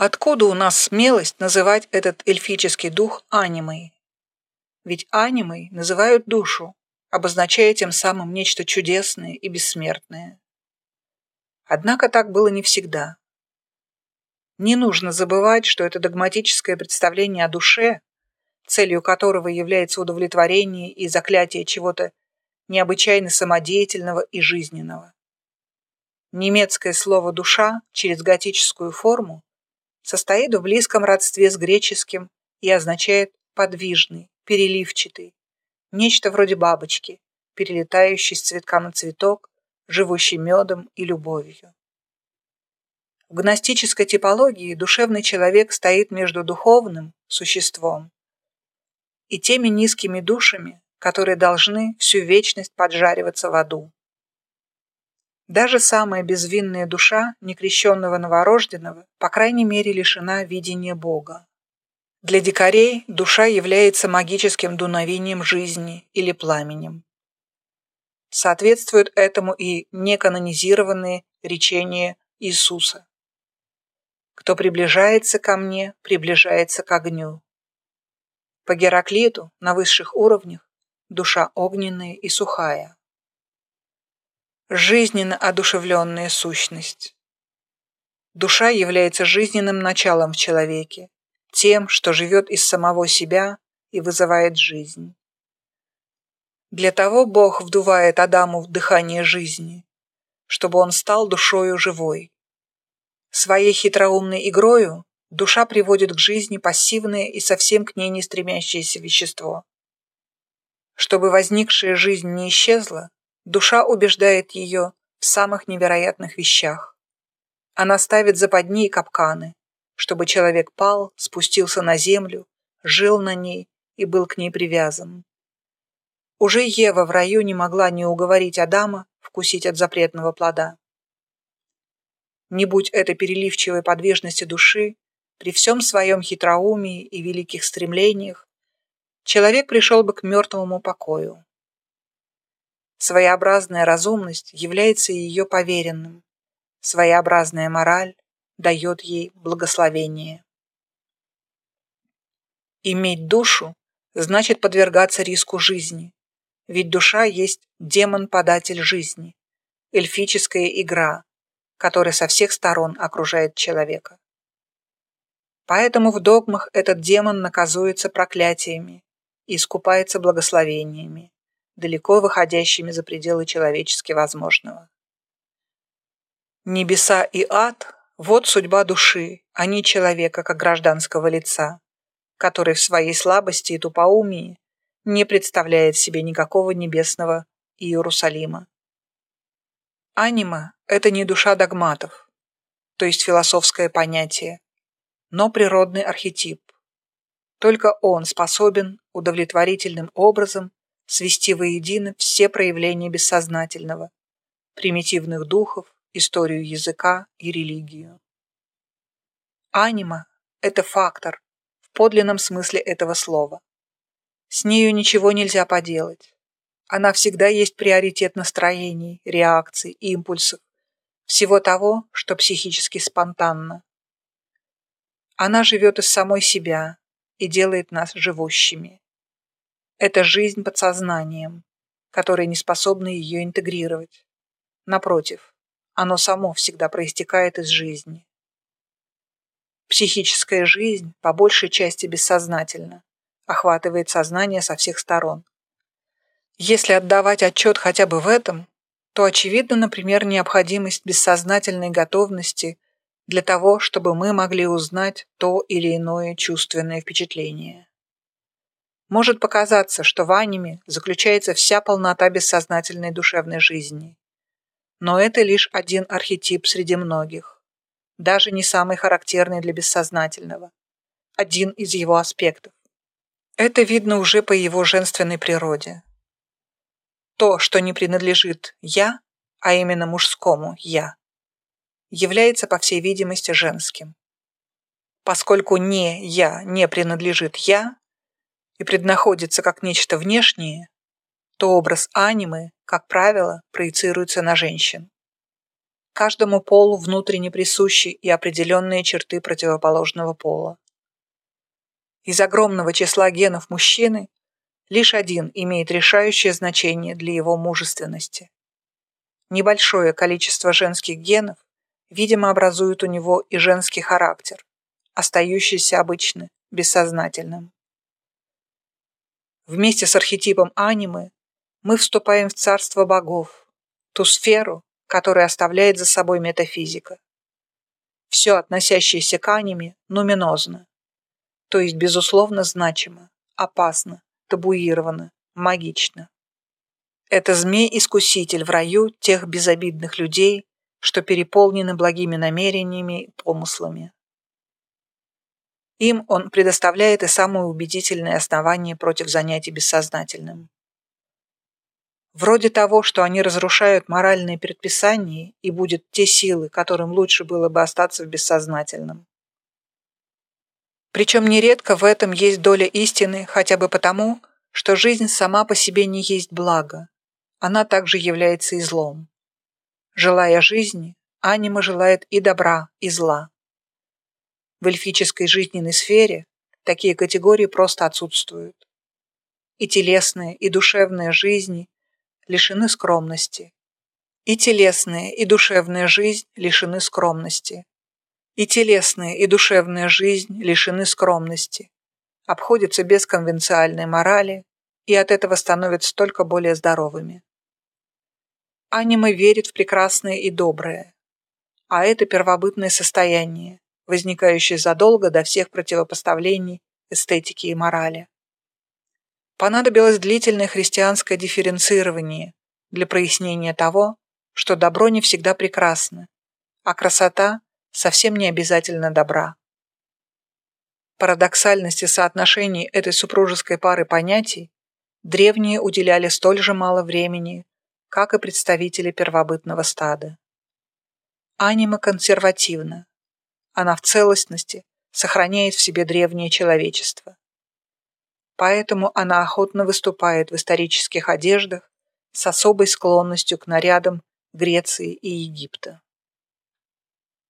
Откуда у нас смелость называть этот эльфический дух анимой? Ведь анимой называют душу, обозначая тем самым нечто чудесное и бессмертное. Однако так было не всегда. Не нужно забывать, что это догматическое представление о душе, целью которого является удовлетворение и заклятие чего-то необычайно самодеятельного и жизненного. Немецкое слово «душа» через готическую форму состоит в близком родстве с греческим и означает «подвижный», «переливчатый», нечто вроде бабочки, перелетающей с цветка на цветок, живущей медом и любовью. В гностической типологии душевный человек стоит между духовным существом и теми низкими душами, которые должны всю вечность поджариваться в аду. Даже самая безвинная душа некрещенного новорожденного, по крайней мере, лишена видения Бога. Для дикарей душа является магическим дуновением жизни или пламенем. Соответствуют этому и неканонизированные речения Иисуса. «Кто приближается ко мне, приближается к огню». По Гераклиту на высших уровнях душа огненная и сухая жизненно одушевленная сущность. Душа является жизненным началом в человеке, тем, что живет из самого себя и вызывает жизнь. Для того Бог вдувает Адаму в дыхание жизни, чтобы он стал душою живой. Своей хитроумной игрою душа приводит к жизни пассивное и совсем к ней не стремящееся вещество. Чтобы возникшая жизнь не исчезла, Душа убеждает ее в самых невероятных вещах. Она ставит западни и капканы, чтобы человек пал, спустился на землю, жил на ней и был к ней привязан. Уже Ева в раю не могла не уговорить Адама вкусить от запретного плода. Не будь этой переливчивой подвижности души, при всем своем хитроумии и великих стремлениях, человек пришел бы к мертвому покою. Своеобразная разумность является ее поверенным. Своеобразная мораль дает ей благословение. Иметь душу значит подвергаться риску жизни, ведь душа есть демон-податель жизни, эльфическая игра, которая со всех сторон окружает человека. Поэтому в догмах этот демон наказуется проклятиями и искупается благословениями далеко выходящими за пределы человечески возможного. Небеса и ад – вот судьба души, а не человека как гражданского лица, который в своей слабости и тупоумии не представляет себе никакого небесного Иерусалима. Анима – это не душа догматов, то есть философское понятие, но природный архетип. Только он способен удовлетворительным образом свести воедино все проявления бессознательного, примитивных духов, историю языка и религию. Анима – это фактор в подлинном смысле этого слова. С нею ничего нельзя поделать. Она всегда есть приоритет настроений, реакций, импульсов, всего того, что психически спонтанно. Она живет из самой себя и делает нас живущими. Это жизнь подсознанием, которое не способно ее интегрировать. Напротив, оно само всегда проистекает из жизни. Психическая жизнь по большей части бессознательна, охватывает сознание со всех сторон. Если отдавать отчет хотя бы в этом, то очевидна, например, необходимость бессознательной готовности для того, чтобы мы могли узнать то или иное чувственное впечатление. Может показаться, что в аниме заключается вся полнота бессознательной душевной жизни. Но это лишь один архетип среди многих, даже не самый характерный для бессознательного, один из его аспектов. Это видно уже по его женственной природе. То, что не принадлежит «я», а именно мужскому «я», является, по всей видимости, женским. Поскольку не «я» не принадлежит «я», и преднаходится как нечто внешнее, то образ анимы, как правило, проецируется на женщин. Каждому полу внутренне присущи и определенные черты противоположного пола. Из огромного числа генов мужчины лишь один имеет решающее значение для его мужественности. Небольшое количество женских генов, видимо, образует у него и женский характер, остающийся обычно бессознательным. Вместе с архетипом анимы мы вступаем в царство богов, ту сферу, которую оставляет за собой метафизика. Все, относящееся к аниме, нуминозно, то есть, безусловно, значимо, опасно, табуировано, магично. Это змей-искуситель в раю тех безобидных людей, что переполнены благими намерениями и помыслами. Им он предоставляет и самое убедительное основание против занятий бессознательным. Вроде того, что они разрушают моральные предписания и будет те силы, которым лучше было бы остаться в бессознательном. Причем нередко в этом есть доля истины хотя бы потому, что жизнь сама по себе не есть благо. Она также является и злом. Желая жизни, анима желает и добра, и зла. В эльфической жизненной сфере такие категории просто отсутствуют. И телесная, и душевная жизни лишены скромности. И телесная, и душевная жизнь лишены скромности. И телесная, и душевная жизнь лишены скромности. Обходятся без конвенциальной морали и от этого становятся только более здоровыми. Анима верит в прекрасное и доброе. А это первобытное состояние, возникающий задолго до всех противопоставлений эстетики и морали. Понадобилось длительное христианское дифференцирование для прояснения того, что добро не всегда прекрасно, а красота совсем не обязательно добра. Парадоксальности соотношений этой супружеской пары понятий древние уделяли столь же мало времени, как и представители первобытного стада. Анима консервативна, она в целостности сохраняет в себе древнее человечество. Поэтому она охотно выступает в исторических одеждах с особой склонностью к нарядам Греции и Египта.